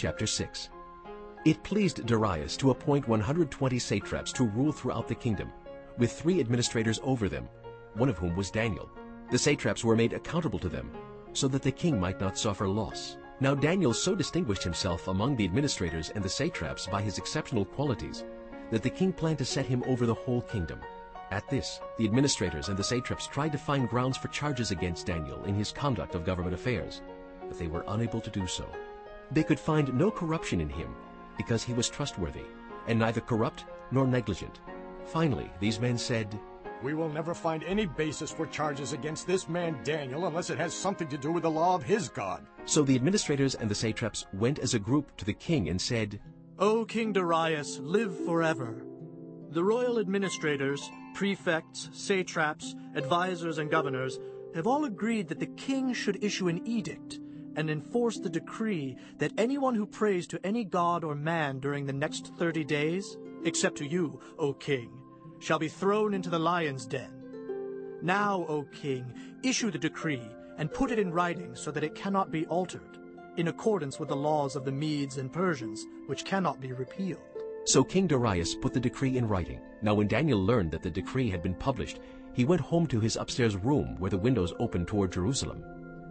Chapter 6 It pleased Darius to appoint 120 satraps to rule throughout the kingdom, with three administrators over them, one of whom was Daniel. The satraps were made accountable to them, so that the king might not suffer loss. Now Daniel so distinguished himself among the administrators and the satraps by his exceptional qualities that the king planned to set him over the whole kingdom. At this, the administrators and the satraps tried to find grounds for charges against Daniel in his conduct of government affairs, but they were unable to do so. They could find no corruption in him because he was trustworthy, and neither corrupt nor negligent. Finally, these men said, We will never find any basis for charges against this man Daniel unless it has something to do with the law of his God. So the administrators and the satraps went as a group to the king and said, O King Darius, live forever. The royal administrators, prefects, satraps, advisers, and governors have all agreed that the king should issue an edict and enforce the decree that anyone who prays to any god or man during the next thirty days, except to you, O king, shall be thrown into the lion's den. Now, O king, issue the decree and put it in writing so that it cannot be altered, in accordance with the laws of the Medes and Persians, which cannot be repealed. So King Darius put the decree in writing. Now when Daniel learned that the decree had been published, he went home to his upstairs room where the windows opened toward Jerusalem.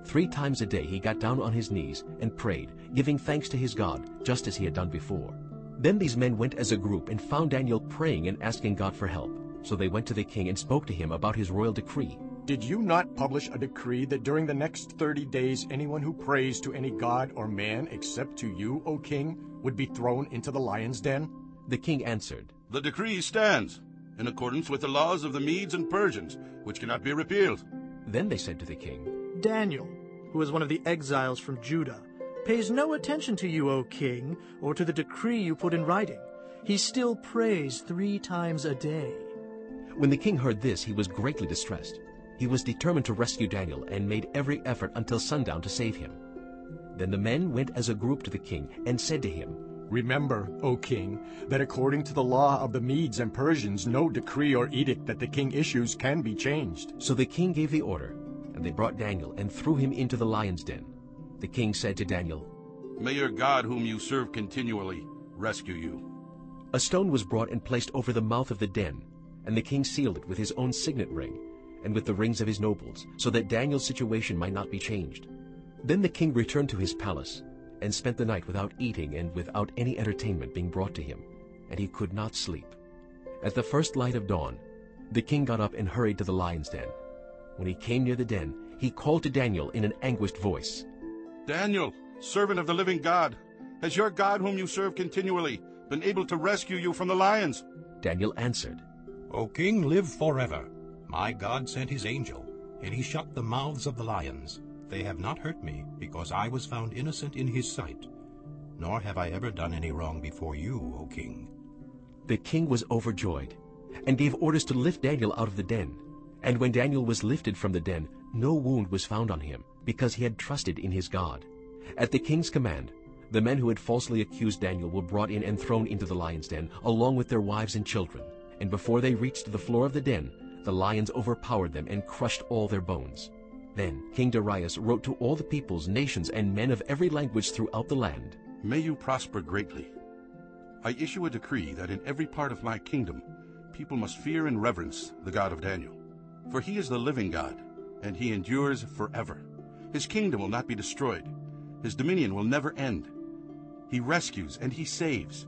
Three times a day he got down on his knees and prayed, giving thanks to his God, just as he had done before. Then these men went as a group and found Daniel praying and asking God for help. So they went to the king and spoke to him about his royal decree. Did you not publish a decree that during the next thirty days anyone who prays to any god or man except to you, O king, would be thrown into the lion's den? The king answered, The decree stands, in accordance with the laws of the Medes and Persians, which cannot be repealed. Then they said to the king, Daniel, who is one of the exiles from Judah, pays no attention to you, O king, or to the decree you put in writing. He still prays three times a day. When the king heard this, he was greatly distressed. He was determined to rescue Daniel and made every effort until sundown to save him. Then the men went as a group to the king and said to him, Remember, O king, that according to the law of the Medes and Persians, no decree or edict that the king issues can be changed. So the king gave the order, and they brought Daniel and threw him into the lion's den. The king said to Daniel, May your God, whom you serve continually, rescue you. A stone was brought and placed over the mouth of the den, and the king sealed it with his own signet ring and with the rings of his nobles, so that Daniel's situation might not be changed. Then the king returned to his palace and spent the night without eating and without any entertainment being brought to him, and he could not sleep. At the first light of dawn, the king got up and hurried to the lion's den. When he came near the den, he called to Daniel in an anguished voice. Daniel, servant of the living God, has your God, whom you serve continually, been able to rescue you from the lions? Daniel answered, O king, live forever. My God sent his angel, and he shut the mouths of the lions. They have not hurt me, because I was found innocent in his sight. Nor have I ever done any wrong before you, O king. The king was overjoyed, and gave orders to lift Daniel out of the den. And when Daniel was lifted from the den, no wound was found on him, because he had trusted in his God. At the king's command, the men who had falsely accused Daniel were brought in and thrown into the lion's den, along with their wives and children. And before they reached the floor of the den, the lions overpowered them and crushed all their bones. Then King Darius wrote to all the peoples, nations, and men of every language throughout the land. May you prosper greatly. I issue a decree that in every part of my kingdom people must fear and reverence the God of Daniel. For he is the living God, and he endures forever. His kingdom will not be destroyed. His dominion will never end. He rescues and he saves.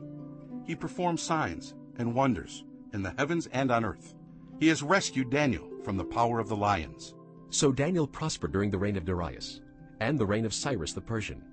He performs signs and wonders in the heavens and on earth. He has rescued Daniel from the power of the lions. So Daniel prospered during the reign of Darius and the reign of Cyrus the Persian.